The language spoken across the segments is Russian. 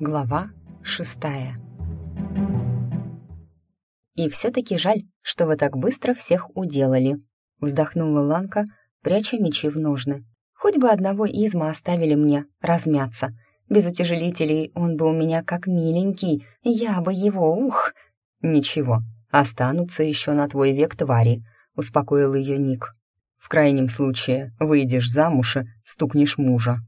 Глава шестая «И все-таки жаль, что вы так быстро всех уделали», — вздохнула Ланка, пряча мечи в ножны. «Хоть бы одного изма оставили мне размяться. Без утяжелителей он бы у меня как миленький, я бы его, ух!» «Ничего, останутся еще на твой век твари», — успокоил ее Ник. «В крайнем случае, выйдешь замуж и стукнешь мужа».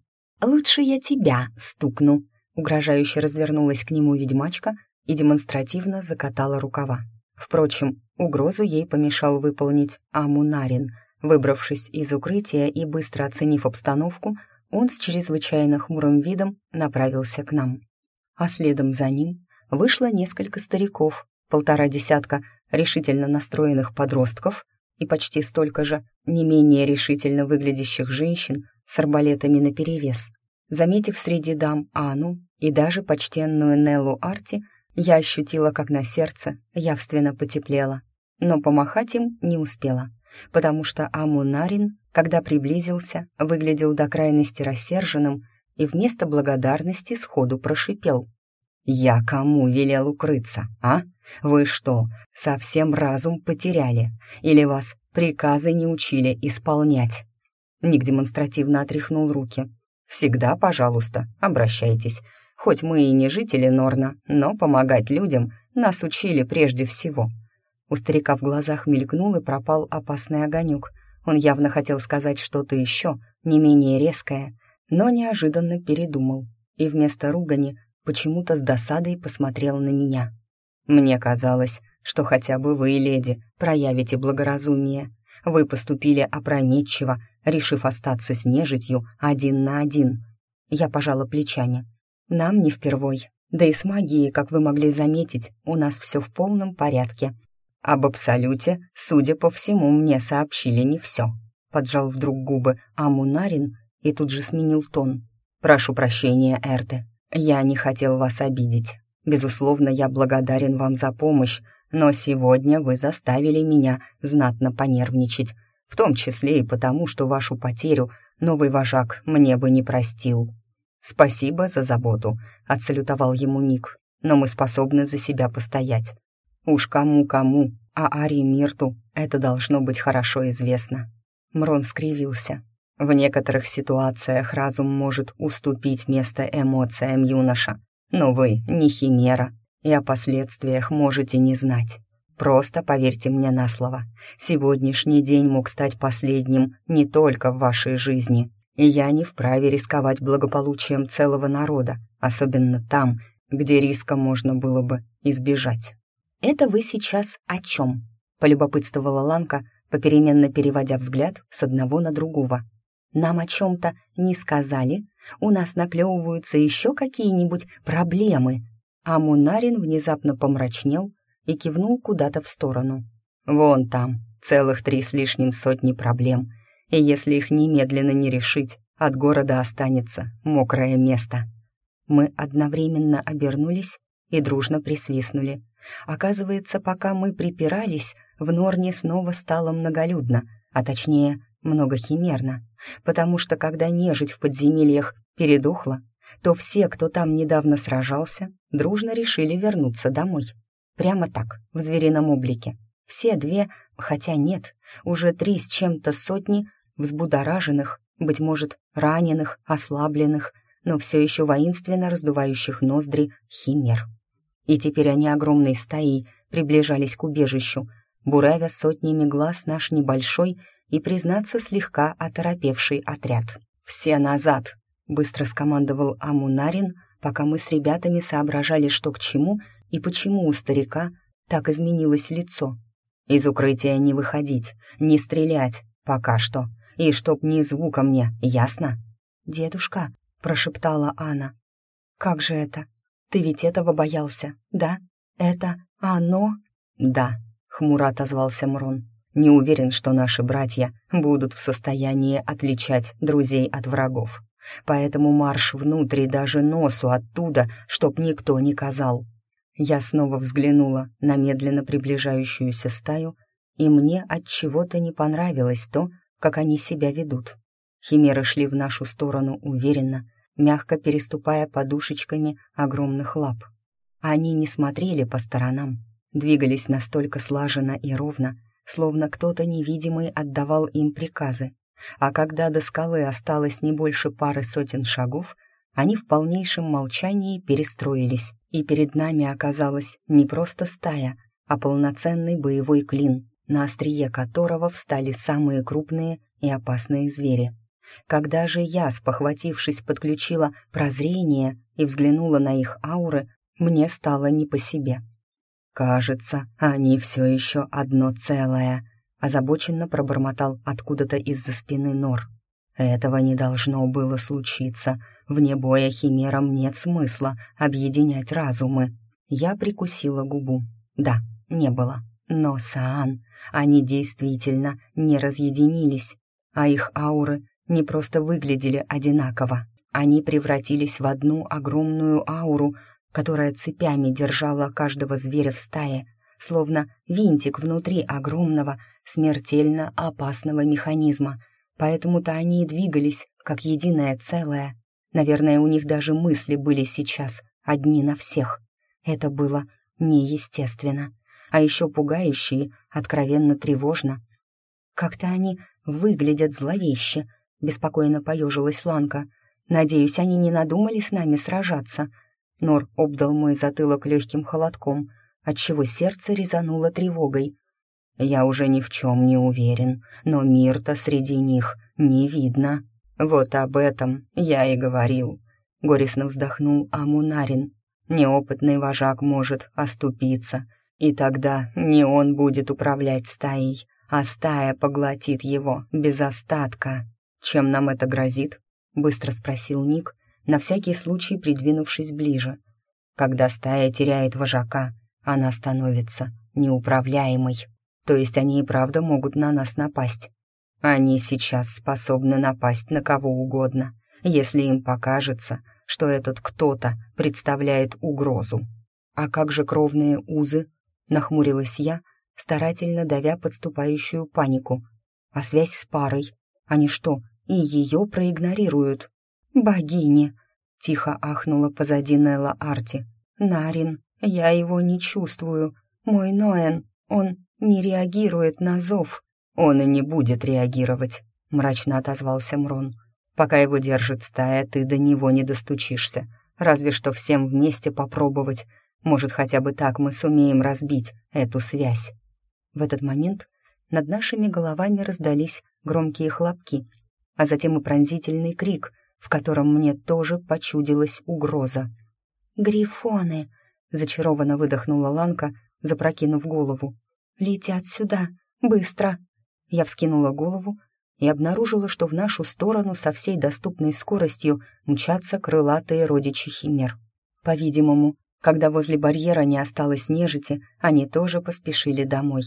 «Лучше я тебя стукну», — угрожающе развернулась к нему ведьмачка и демонстративно закатала рукава. Впрочем, угрозу ей помешал выполнить Амунарин. Выбравшись из укрытия и быстро оценив обстановку, он с чрезвычайно хмурым видом направился к нам. А следом за ним вышло несколько стариков, полтора десятка решительно настроенных подростков и почти столько же не менее решительно выглядящих женщин с арбалетами наперевес. Заметив среди дам Ану и даже почтенную Неллу Арти, я ощутила, как на сердце явственно потеплело, но помахать им не успела, потому что Амунарин, когда приблизился, выглядел до крайности рассерженным и вместо благодарности сходу прошипел. «Я кому велел укрыться, а? Вы что, совсем разум потеряли? Или вас приказы не учили исполнять?» Ник демонстративно отряхнул руки. «Всегда, пожалуйста, обращайтесь. Хоть мы и не жители Норна, но помогать людям нас учили прежде всего». У старика в глазах мелькнул и пропал опасный огонек. Он явно хотел сказать что-то еще, не менее резкое, но неожиданно передумал и вместо ругани почему-то с досадой посмотрел на меня. «Мне казалось, что хотя бы вы, леди, проявите благоразумие. Вы поступили опрометчиво, решив остаться с нежитью один на один». Я пожала плечами. Нам не впервой. Да и с магией, как вы могли заметить, у нас все в полном порядке. Об Абсолюте, судя по всему, мне сообщили не все. Поджал вдруг губы Амунарин и тут же сменил тон. «Прошу прощения, Эрте. Я не хотел вас обидеть. Безусловно, я благодарен вам за помощь, но сегодня вы заставили меня знатно понервничать, в том числе и потому, что вашу потерю новый вожак мне бы не простил». «Спасибо за заботу», — отсалютовал ему Ник. «Но мы способны за себя постоять. Уж кому-кому, а Ари Мирту это должно быть хорошо известно». Мрон скривился. В некоторых ситуациях разум может уступить место эмоциям юноша, но вы не химера, и о последствиях можете не знать. Просто поверьте мне на слово, сегодняшний день мог стать последним не только в вашей жизни, и я не вправе рисковать благополучием целого народа, особенно там, где риска можно было бы избежать. «Это вы сейчас о чем?» — полюбопытствовала Ланка, попеременно переводя взгляд с одного на другого. «Нам о чем-то не сказали? У нас наклевываются еще какие-нибудь проблемы?» А Мунарин внезапно помрачнел и кивнул куда-то в сторону. «Вон там, целых три с лишним сотни проблем — и если их немедленно не решить, от города останется мокрое место. Мы одновременно обернулись и дружно присвистнули. Оказывается, пока мы припирались, в Норне снова стало многолюдно, а точнее, многохимерно, потому что когда нежить в подземельях передохла, то все, кто там недавно сражался, дружно решили вернуться домой. Прямо так, в зверином облике. Все две, хотя нет, уже три с чем-то сотни взбудораженных, быть может, раненых, ослабленных, но все еще воинственно раздувающих ноздри химер. И теперь они огромной стаей приближались к убежищу, буравя сотнями глаз наш небольшой и, признаться, слегка оторопевший отряд. «Все назад!» — быстро скомандовал Амунарин, пока мы с ребятами соображали, что к чему и почему у старика так изменилось лицо. «Из укрытия не выходить, не стрелять, пока что и чтоб ни звука мне, ясно?» «Дедушка», — прошептала Анна. «Как же это? Ты ведь этого боялся, да? Это оно?» «Да», — хмуро отозвался Мрон. «Не уверен, что наши братья будут в состоянии отличать друзей от врагов. Поэтому марш внутрь даже носу оттуда, чтоб никто не казал». Я снова взглянула на медленно приближающуюся стаю, и мне от чего-то не понравилось то, как они себя ведут. Химеры шли в нашу сторону уверенно, мягко переступая подушечками огромных лап. Они не смотрели по сторонам, двигались настолько слаженно и ровно, словно кто-то невидимый отдавал им приказы. А когда до скалы осталось не больше пары сотен шагов, они в полнейшем молчании перестроились, и перед нами оказалась не просто стая, а полноценный боевой клин, на острие которого встали самые крупные и опасные звери. Когда же я, спохватившись, подключила прозрение и взглянула на их ауры, мне стало не по себе. «Кажется, они все еще одно целое», — озабоченно пробормотал откуда-то из-за спины Нор. «Этого не должно было случиться. Вне боя химерам нет смысла объединять разумы». Я прикусила губу. «Да, не было. Но, Саан, они действительно не разъединились, а их ауры не просто выглядели одинаково. Они превратились в одну огромную ауру, которая цепями держала каждого зверя в стае, словно винтик внутри огромного, смертельно опасного механизма. Поэтому-то они и двигались, как единое целое. Наверное, у них даже мысли были сейчас одни на всех. Это было неестественно а еще пугающие, откровенно тревожно. «Как-то они выглядят зловеще», — беспокойно поежилась Ланка. «Надеюсь, они не надумали с нами сражаться». Нор обдал мой затылок легким холодком, отчего сердце резануло тревогой. «Я уже ни в чем не уверен, но мир-то среди них не видно». «Вот об этом я и говорил», — горестно вздохнул Амунарин. «Неопытный вожак может оступиться, и тогда не он будет управлять стаей, а стая поглотит его без остатка. Чем нам это грозит? Быстро спросил Ник, на всякий случай придвинувшись ближе. Когда стая теряет вожака, она становится неуправляемой. То есть они и правда могут на нас напасть. Они сейчас способны напасть на кого угодно, если им покажется, что этот кто-то представляет угрозу. А как же кровные узы? Нахмурилась я, старательно давя подступающую панику. А связь с парой? Они что, и ее проигнорируют? «Богини!» — тихо ахнула позади Нелла Арти. «Нарин, я его не чувствую. Мой Ноэн, он не реагирует на зов». «Он и не будет реагировать», — мрачно отозвался Мрон. «Пока его держит стая, ты до него не достучишься. Разве что всем вместе попробовать, может, хотя бы так мы сумеем разбить эту связь. В этот момент над нашими головами раздались громкие хлопки, а затем и пронзительный крик, в котором мне тоже почудилась угроза. «Грифоны!» — зачарованно выдохнула Ланка, запрокинув голову. «Летят сюда! Быстро!» Я вскинула голову и обнаружила, что в нашу сторону со всей доступной скоростью мчатся крылатые родичи химер. По-видимому, когда возле барьера не осталось нежити, они тоже поспешили домой.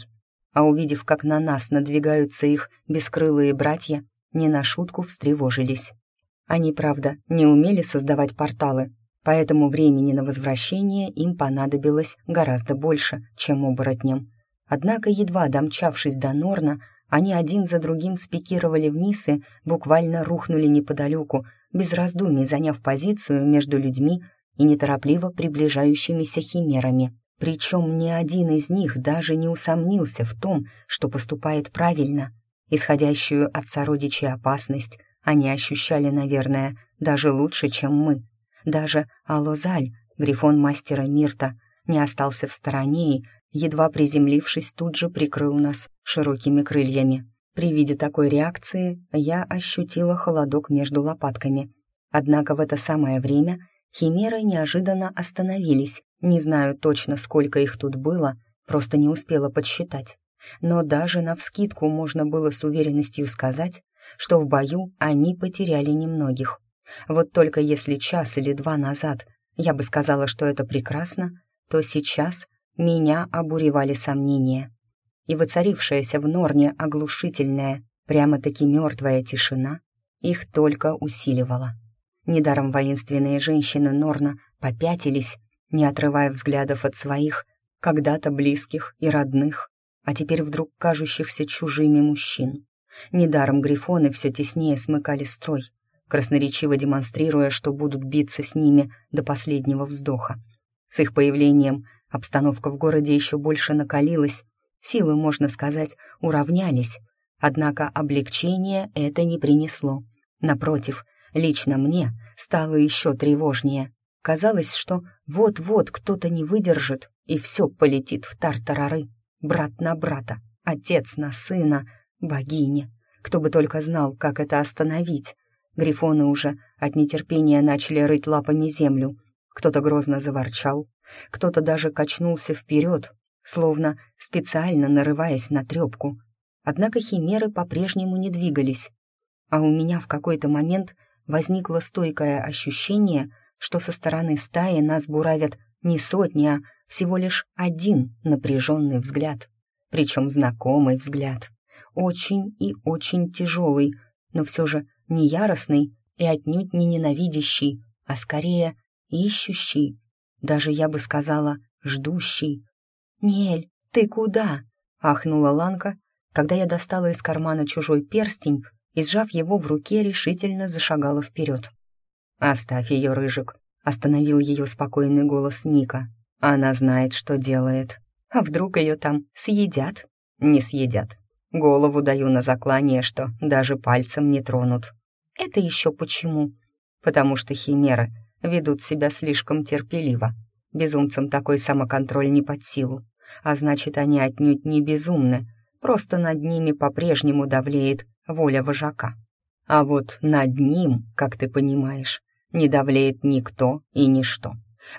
А увидев, как на нас надвигаются их бескрылые братья, не на шутку встревожились. Они, правда, не умели создавать порталы, поэтому времени на возвращение им понадобилось гораздо больше, чем оборотням. Однако, едва домчавшись до Норна, они один за другим спикировали вниз и буквально рухнули неподалеку, без раздумий заняв позицию между людьми и неторопливо приближающимися химерами. Причем ни один из них даже не усомнился в том, что поступает правильно. Исходящую от сородичей опасность они ощущали, наверное, даже лучше, чем мы. Даже Алозаль, грифон мастера Мирта, не остался в стороне и, едва приземлившись, тут же прикрыл нас широкими крыльями. При виде такой реакции я ощутила холодок между лопатками. Однако в это самое время Химеры неожиданно остановились. Не знаю точно, сколько их тут было, просто не успела подсчитать. Но даже навскидку можно было с уверенностью сказать, что в бою они потеряли немногих. Вот только если час или два назад я бы сказала, что это прекрасно, то сейчас меня обуревали сомнения. И воцарившаяся в Норне оглушительная, прямо-таки мертвая тишина их только усиливала. Недаром воинственные женщины Норна попятились, не отрывая взглядов от своих, когда-то близких и родных, а теперь вдруг кажущихся чужими мужчин. Недаром грифоны все теснее смыкали строй, красноречиво демонстрируя, что будут биться с ними до последнего вздоха. С их появлением обстановка в городе еще больше накалилась, силы, можно сказать, уравнялись, однако облегчение это не принесло. Напротив, лично мне стало еще тревожнее. Казалось, что вот-вот кто-то не выдержит, и все полетит в тартарары. Брат на брата, отец на сына, богиня. Кто бы только знал, как это остановить. Грифоны уже от нетерпения начали рыть лапами землю. Кто-то грозно заворчал, кто-то даже качнулся вперед, словно специально нарываясь на трепку. Однако химеры по-прежнему не двигались. А у меня в какой-то момент возникло стойкое ощущение, что со стороны стаи нас буравят не сотни, а всего лишь один напряженный взгляд. Причем знакомый взгляд. Очень и очень тяжелый, но все же не яростный и отнюдь не ненавидящий, а скорее ищущий, даже я бы сказала, ждущий. «Нель, ты куда?» — ахнула Ланка, когда я достала из кармана чужой перстень и, сжав его в руке, решительно зашагала вперед. «Оставь ее, Рыжик», — остановил ее спокойный голос Ника. «Она знает, что делает. А вдруг ее там съедят?» «Не съедят. Голову даю на заклание, что даже пальцем не тронут». «Это еще почему?» «Потому что химеры ведут себя слишком терпеливо. Безумцам такой самоконтроль не под силу. А значит, они отнюдь не безумны, просто над ними по-прежнему давлеет воля вожака. А вот над ним, как ты понимаешь, не давлеет никто и ничто,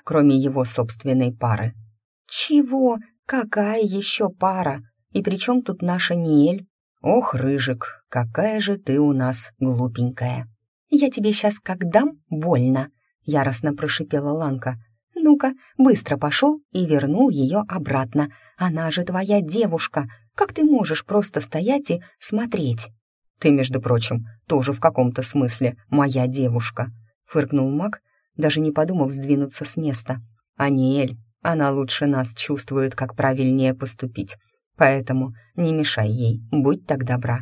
кроме его собственной пары. «Чего? Какая еще пара? И при чем тут наша Ниэль?» «Ох, Рыжик, какая же ты у нас глупенькая!» «Я тебе сейчас как дам больно!» — яростно прошипела Ланка. «Ну-ка, быстро пошел и вернул ее обратно. Она же твоя девушка. Как ты можешь просто стоять и смотреть?» «Ты, между прочим, тоже в каком-то смысле моя девушка», — фыркнул маг, даже не подумав сдвинуться с места. «Аниэль, она лучше нас чувствует, как правильнее поступить. Поэтому не мешай ей, будь так добра».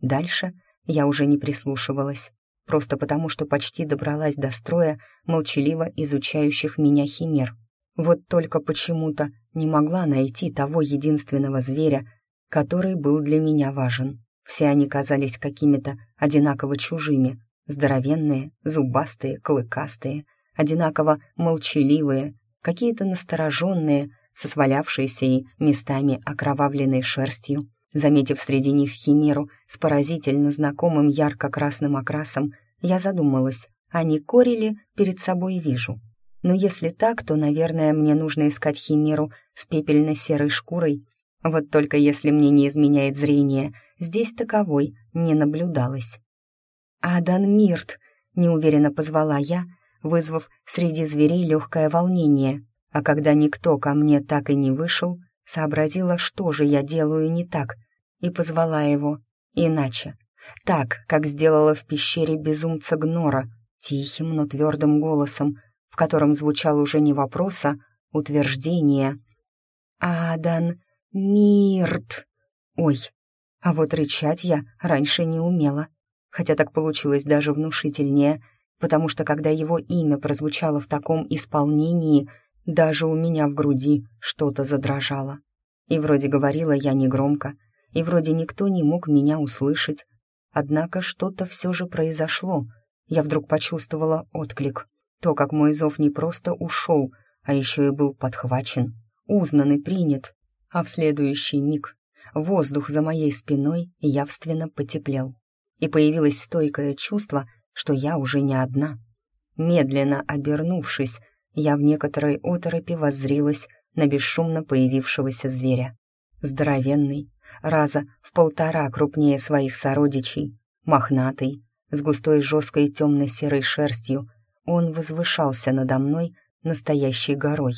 Дальше я уже не прислушивалась, просто потому что почти добралась до строя молчаливо изучающих меня химер. Вот только почему-то не могла найти того единственного зверя, который был для меня важен. Все они казались какими-то одинаково чужими, здоровенные, зубастые, клыкастые, одинаково молчаливые, какие-то настороженные, со свалявшейся и местами окровавленной шерстью. Заметив среди них химеру с поразительно знакомым ярко-красным окрасом, я задумалась, а не корили перед собой вижу. Но если так, то, наверное, мне нужно искать химеру с пепельно-серой шкурой. Вот только если мне не изменяет зрение, здесь таковой не наблюдалось. «Адан Мирт!» — неуверенно позвала я, вызвав среди зверей легкое волнение. А когда никто ко мне так и не вышел, сообразила, что же я делаю не так, и позвала его иначе. Так, как сделала в пещере безумца Гнора, тихим, но твердым голосом, в котором звучал уже не вопрос, а утверждение. «Адан Мирт!» Ой, а вот рычать я раньше не умела, хотя так получилось даже внушительнее, потому что когда его имя прозвучало в таком исполнении, даже у меня в груди что-то задрожало. И вроде говорила я негромко, и вроде никто не мог меня услышать. Однако что-то все же произошло. Я вдруг почувствовала отклик. То, как мой зов не просто ушел, а еще и был подхвачен, узнан и принят. А в следующий миг воздух за моей спиной явственно потеплел. И появилось стойкое чувство, что я уже не одна. Медленно обернувшись, я в некоторой оторопи воззрилась на бесшумно появившегося зверя. Здоровенный, раза в полтора крупнее своих сородичей, мохнатый, с густой жесткой темно-серой шерстью, он возвышался надо мной настоящей горой.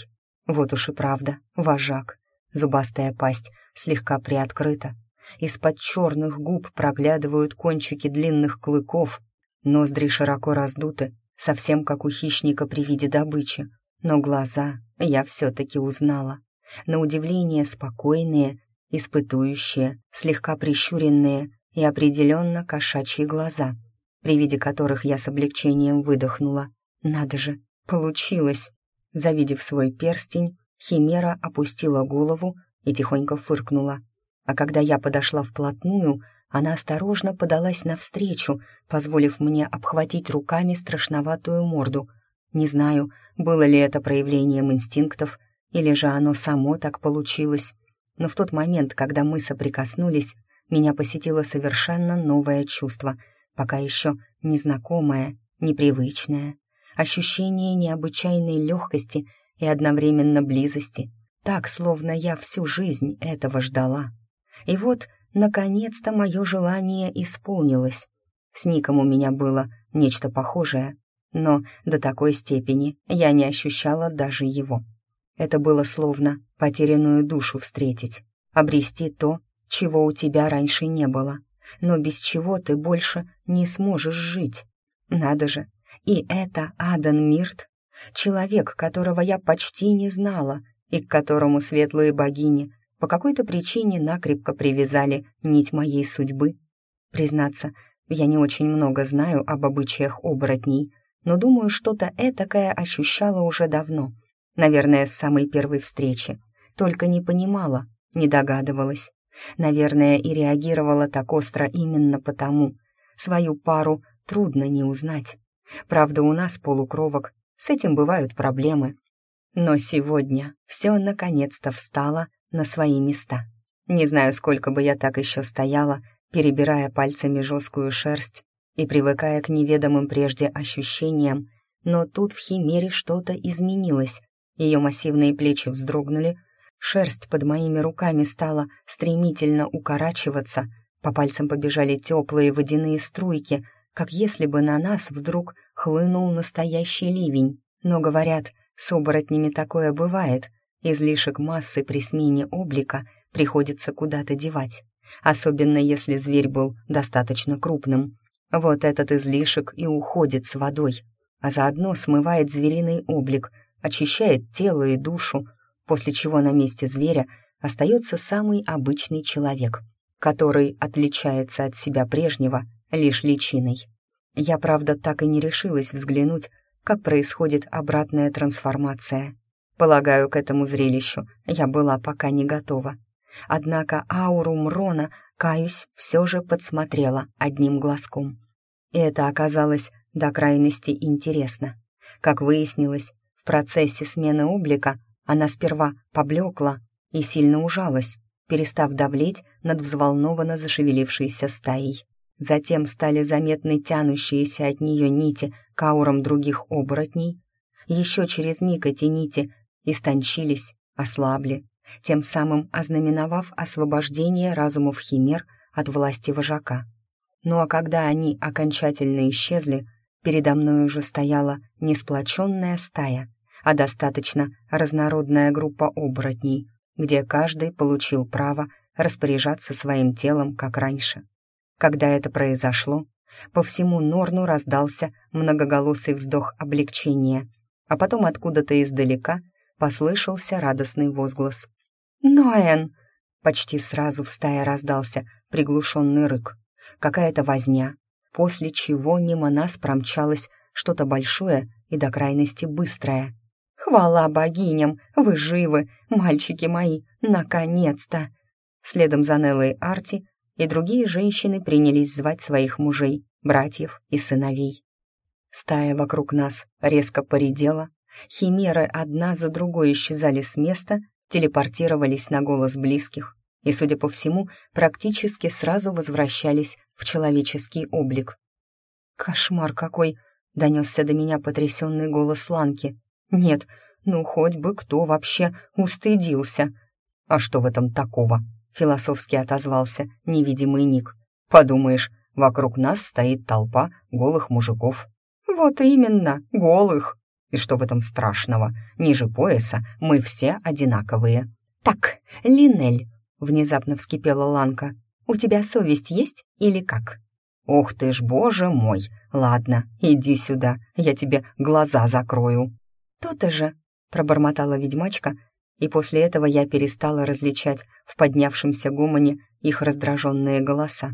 Вот уж и правда, вожак. Зубастая пасть слегка приоткрыта. Из-под черных губ проглядывают кончики длинных клыков, ноздри широко раздуты, совсем как у хищника при виде добычи. Но глаза я все-таки узнала. На удивление спокойные, испытующие, слегка прищуренные и определенно кошачьи глаза. при виде которых я с облегчением выдохнула. Надо же, получилось! Завидев свой перстень, Химера опустила голову и тихонько фыркнула. А когда я подошла вплотную, она осторожно подалась навстречу, позволив мне обхватить руками страшноватую морду. Не знаю, было ли это проявлением инстинктов, или же оно само так получилось. Но в тот момент, когда мы соприкоснулись, меня посетило совершенно новое чувство, пока еще незнакомое, непривычное. Ощущение необычайной легкости и одновременно близости, так, словно я всю жизнь этого ждала. И вот, наконец-то, мое желание исполнилось. С Ником у меня было нечто похожее, но до такой степени я не ощущала даже его. Это было словно потерянную душу встретить, обрести то, чего у тебя раньше не было, но без чего ты больше не сможешь жить. Надо же, и это Адан Мирт, человек, которого я почти не знала и к которому светлые богини по какой-то причине накрепко привязали нить моей судьбы. Признаться, я не очень много знаю об обычаях оборотней, но думаю, что-то этакое ощущала уже давно, наверное, с самой первой встречи, только не понимала, не догадывалась. Наверное, и реагировала так остро именно потому. Свою пару трудно не узнать. Правда, у нас, полукровок, с этим бывают проблемы. Но сегодня все наконец-то встало на свои места. Не знаю, сколько бы я так еще стояла, перебирая пальцами жесткую шерсть и привыкая к неведомым прежде ощущениям, но тут в химере что-то изменилось. Ее массивные плечи вздрогнули, шерсть под моими руками стала стремительно укорачиваться, по пальцам побежали теплые водяные струйки, как если бы на нас вдруг хлынул настоящий ливень. Но, говорят, с оборотнями такое бывает, излишек массы при смене облика приходится куда-то девать, особенно если зверь был достаточно крупным. Вот этот излишек и уходит с водой, а заодно смывает звериный облик, очищает тело и душу, после чего на месте зверя остается самый обычный человек, который отличается от себя прежнего лишь личиной. Я, правда, так и не решилась взглянуть, как происходит обратная трансформация. Полагаю, к этому зрелищу я была пока не готова. Однако ауру Мрона, каюсь, все же подсмотрела одним глазком. И это оказалось до крайности интересно. Как выяснилось, в процессе смены облика она сперва поблекла и сильно ужалась, перестав давлеть над взволнованно зашевелившейся стаей. Затем стали заметны тянущиеся от нее нити к аурам других оборотней. Еще через миг эти нити истончились, ослабли, тем самым ознаменовав освобождение разумов химер от власти вожака. Ну а когда они окончательно исчезли, передо мной уже стояла не сплоченная стая, а достаточно разнородная группа оборотней, где каждый получил право распоряжаться своим телом, как раньше. Когда это произошло, по всему Норну раздался многоголосый вздох облегчения, а потом откуда-то издалека послышался радостный возглас. «Ноэн!» Почти сразу в стае раздался приглушенный рык какая-то возня, после чего мимо нас промчалось что-то большое и до крайности быстрое. «Хвала богиням! Вы живы, мальчики мои! Наконец-то!» Следом за Неллой Арти и другие женщины принялись звать своих мужей, братьев и сыновей. Стая вокруг нас резко поредела, химеры одна за другой исчезали с места, телепортировались на голос близких, и, судя по всему, практически сразу возвращались в человеческий облик. «Кошмар какой!» — донесся до меня потрясенный голос Ланки. «Нет, ну хоть бы кто вообще устыдился!» «А что в этом такого?» — философски отозвался невидимый Ник. «Подумаешь, вокруг нас стоит толпа голых мужиков». «Вот именно, голых!» «И что в этом страшного? Ниже пояса мы все одинаковые». «Так, Линель, Внезапно вскипела Ланка. «У тебя совесть есть или как?» «Ух ты ж, боже мой! Ладно, иди сюда, я тебе глаза закрою». «То-то же!» — пробормотала ведьмачка, и после этого я перестала различать в поднявшемся гомоне их раздраженные голоса.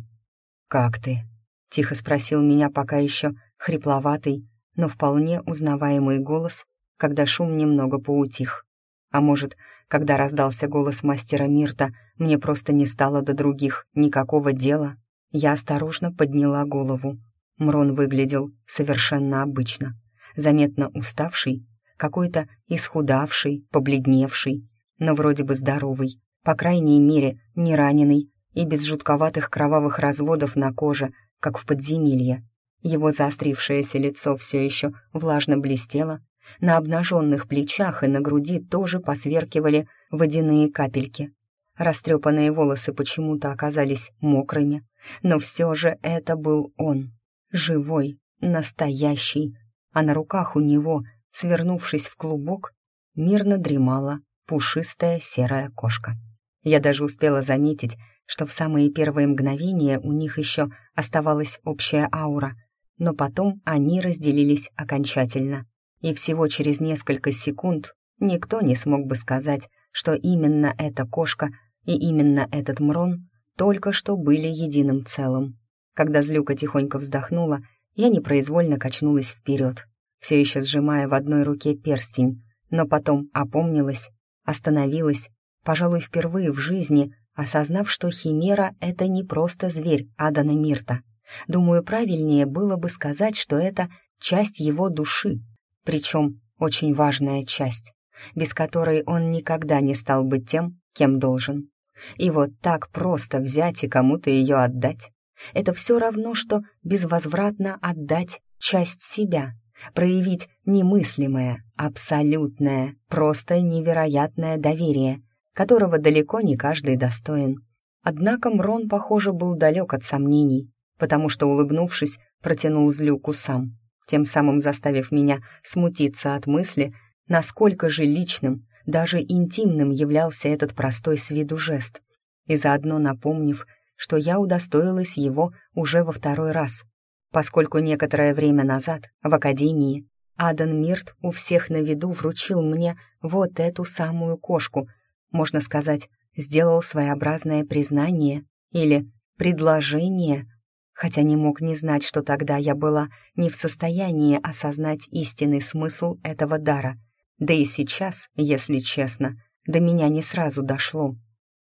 «Как ты?» — тихо спросил меня пока еще хрипловатый, но вполне узнаваемый голос, когда шум немного поутих. А может, когда раздался голос мастера Мирта, мне просто не стало до других никакого дела. Я осторожно подняла голову. Мрон выглядел совершенно обычно, заметно уставший, какой-то исхудавший, побледневший, но вроде бы здоровый, по крайней мере, не раненый и без жутковатых кровавых разводов на коже, как в подземелье. Его заострившееся лицо все еще влажно блестело, на обнаженных плечах и на груди тоже посверкивали водяные капельки. Растрепанные волосы почему-то оказались мокрыми, но все же это был он. Живой, настоящий, а на руках у него, свернувшись в клубок, мирно дремала пушистая серая кошка. Я даже успела заметить, что в самые первые мгновения у них еще оставалась общая аура, но потом они разделились окончательно, и всего через несколько секунд никто не смог бы сказать, что именно эта кошка и именно этот мрон только что были единым целым. Когда злюка тихонько вздохнула, я непроизвольно качнулась вперед, все еще сжимая в одной руке перстень, но потом опомнилась, остановилась, пожалуй, впервые в жизни, осознав, что Химера — это не просто зверь Адана Мирта. Думаю, правильнее было бы сказать, что это часть его души, причем очень важная часть, без которой он никогда не стал бы тем, кем должен. И вот так просто взять и кому-то ее отдать — это все равно, что безвозвратно отдать часть себя, проявить немыслимое, абсолютное, просто невероятное доверие, которого далеко не каждый достоин. Однако Мрон, похоже, был далек от сомнений, потому что, улыбнувшись, протянул злюку сам, тем самым заставив меня смутиться от мысли, насколько же личным, даже интимным являлся этот простой с виду жест, и заодно напомнив, что я удостоилась его уже во второй раз, поскольку некоторое время назад в Академии Адан Мирт у всех на виду вручил мне вот эту самую кошку, можно сказать, сделал своеобразное признание или предложение, хотя не мог не знать, что тогда я была не в состоянии осознать истинный смысл этого дара. Да и сейчас, если честно, до меня не сразу дошло.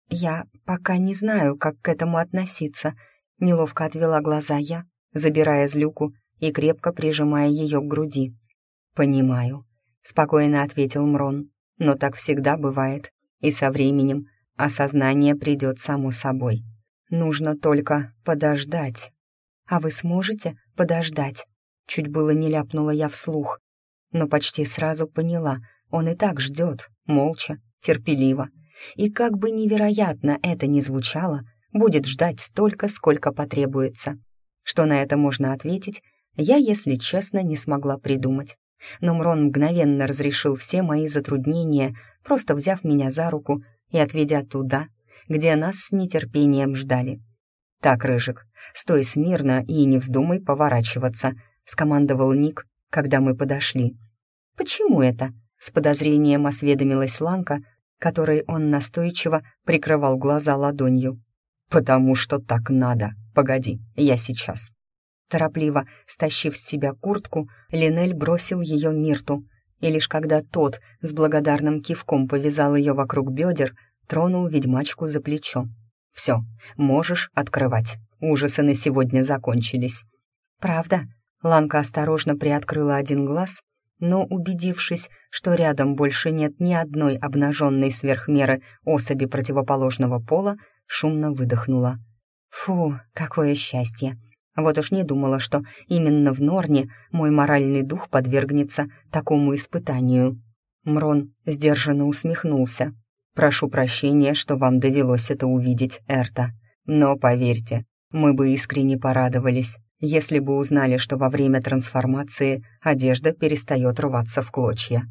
Я пока не знаю, как к этому относиться, неловко отвела глаза я, забирая злюку и крепко прижимая ее к груди. «Понимаю», — спокойно ответил Мрон. «Но так всегда бывает, и со временем осознание придет само собой. Нужно только подождать». «А вы сможете подождать?» Чуть было не ляпнула я вслух, но почти сразу поняла, он и так ждет, молча, терпеливо. И как бы невероятно это ни звучало, будет ждать столько, сколько потребуется. Что на это можно ответить, я, если честно, не смогла придумать. Но Мрон мгновенно разрешил все мои затруднения, просто взяв меня за руку и отведя туда, где нас с нетерпением ждали. «Так, Рыжик, стой смирно и не вздумай поворачиваться», — скомандовал Ник, когда мы подошли. «Почему это?» — с подозрением осведомилась Ланка, которой он настойчиво прикрывал глаза ладонью. «Потому что так надо», «Погоди, я сейчас». Торопливо стащив с себя куртку, Линель бросил ее Мирту, и лишь когда тот с благодарным кивком повязал ее вокруг бедер, тронул ведьмачку за плечо. «Все, можешь открывать. Ужасы на сегодня закончились». «Правда?» Ланка осторожно приоткрыла один глаз, но, убедившись, что рядом больше нет ни одной обнаженной сверхмеры особи противоположного пола, шумно выдохнула. Фу, какое счастье! Вот уж не думала, что именно в Норне мой моральный дух подвергнется такому испытанию. Мрон сдержанно усмехнулся. «Прошу прощения, что вам довелось это увидеть, Эрта. Но, поверьте, мы бы искренне порадовались, если бы узнали, что во время трансформации одежда перестает рваться в клочья».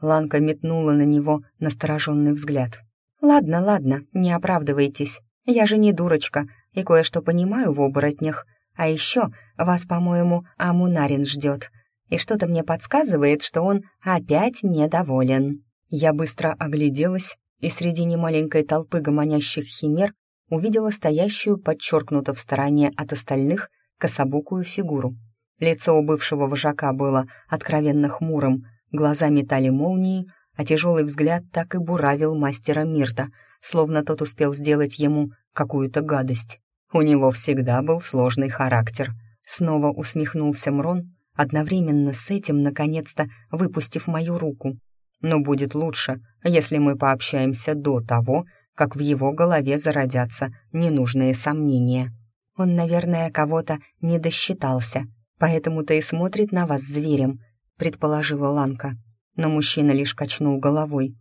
Ланка метнула на него настороженный взгляд. «Ладно, ладно, не оправдывайтесь. Я же не дурочка, и кое-что понимаю в оборотнях. А еще вас, по-моему, Амунарин ждет. И что-то мне подсказывает, что он опять недоволен». Я быстро огляделась и среди немаленькой толпы гомонящих химер увидела стоящую, подчеркнуто в стороне от остальных, кособокую фигуру. Лицо у бывшего вожака было откровенно хмурым, глаза метали молнии, а тяжелый взгляд так и буравил мастера Мирта, словно тот успел сделать ему какую-то гадость. У него всегда был сложный характер. Снова усмехнулся Мрон, одновременно с этим, наконец-то, выпустив мою руку. Но будет лучше, если мы пообщаемся до того, как в его голове зародятся ненужные сомнения. Он, наверное, кого-то не досчитался, поэтому-то и смотрит на вас зверем, предположила Ланка. Но мужчина лишь качнул головой.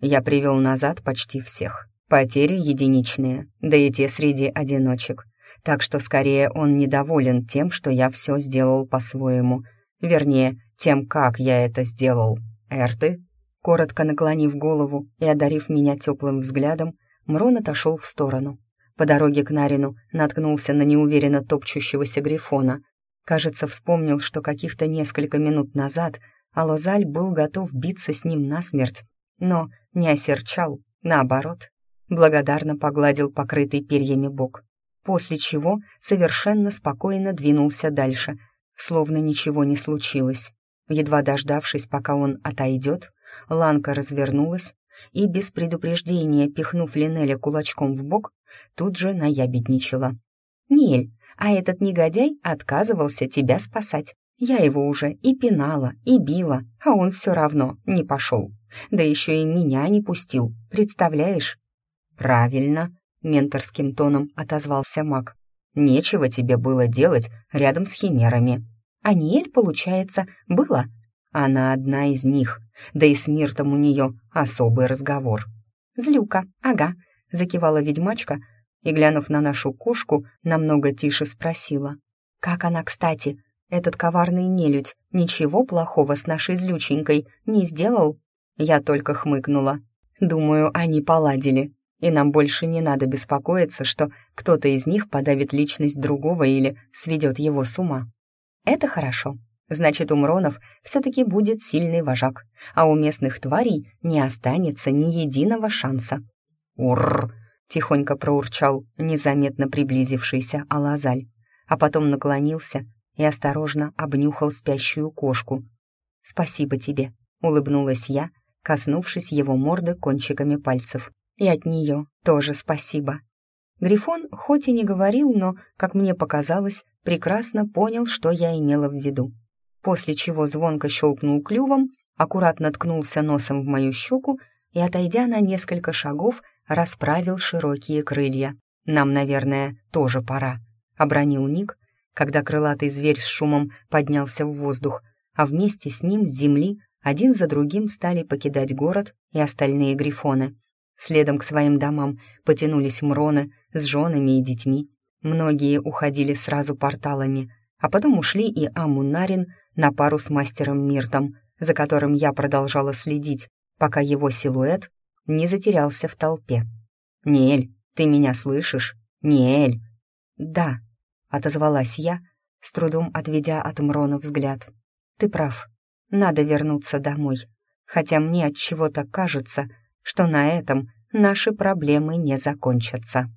Я привел назад почти всех. Потери единичные, да и те среди одиночек. Так что скорее он недоволен тем, что я все сделал по-своему. Вернее, тем, как я это сделал. Эрты Коротко наклонив голову и одарив меня теплым взглядом, Мрон отошел в сторону. По дороге к Нарину наткнулся на неуверенно топчущегося Грифона. Кажется, вспомнил, что каких-то несколько минут назад Алозаль был готов биться с ним насмерть, но не осерчал, наоборот. Благодарно погладил покрытый перьями бок, после чего совершенно спокойно двинулся дальше, словно ничего не случилось. Едва дождавшись, пока он отойдет, Ланка развернулась и, без предупреждения пихнув Линеля кулачком в бок, тут же наябедничала. «Нель, а этот негодяй отказывался тебя спасать. Я его уже и пинала, и била, а он все равно не пошел. Да еще и меня не пустил, представляешь?» «Правильно», — менторским тоном отозвался маг. «Нечего тебе было делать рядом с химерами». «А Ниэль, получается, было?» Она одна из них, да и с Миртом у нее особый разговор. «Злюка, ага», — закивала ведьмачка и, глянув на нашу кошку, намного тише спросила. «Как она, кстати? Этот коварный нелюдь ничего плохого с нашей злюченькой не сделал?» Я только хмыкнула. «Думаю, они поладили, и нам больше не надо беспокоиться, что кто-то из них подавит личность другого или сведет его с ума. Это хорошо. Значит, у Мронов все-таки будет сильный вожак, а у местных тварей не останется ни единого шанса. «Уррр!» — тихонько проурчал незаметно приблизившийся Алазаль, а потом наклонился и осторожно обнюхал спящую кошку. «Спасибо тебе», — улыбнулась я, коснувшись его морды кончиками пальцев. «И от нее тоже спасибо». Грифон хоть и не говорил, но, как мне показалось, прекрасно понял, что я имела в виду после чего звонко щелкнул клювом, аккуратно ткнулся носом в мою щеку и, отойдя на несколько шагов, расправил широкие крылья. «Нам, наверное, тоже пора», — обронил Ник, когда крылатый зверь с шумом поднялся в воздух, а вместе с ним с земли один за другим стали покидать город и остальные грифоны. Следом к своим домам потянулись мроны с женами и детьми. Многие уходили сразу порталами, а потом ушли и Амунарин на пару с мастером Миртом, за которым я продолжала следить, пока его силуэт не затерялся в толпе. «Ниэль, ты меня слышишь? Ниэль!» «Да», — отозвалась я, с трудом отведя от Мрона взгляд. «Ты прав, надо вернуться домой, хотя мне от чего-то кажется, что на этом наши проблемы не закончатся».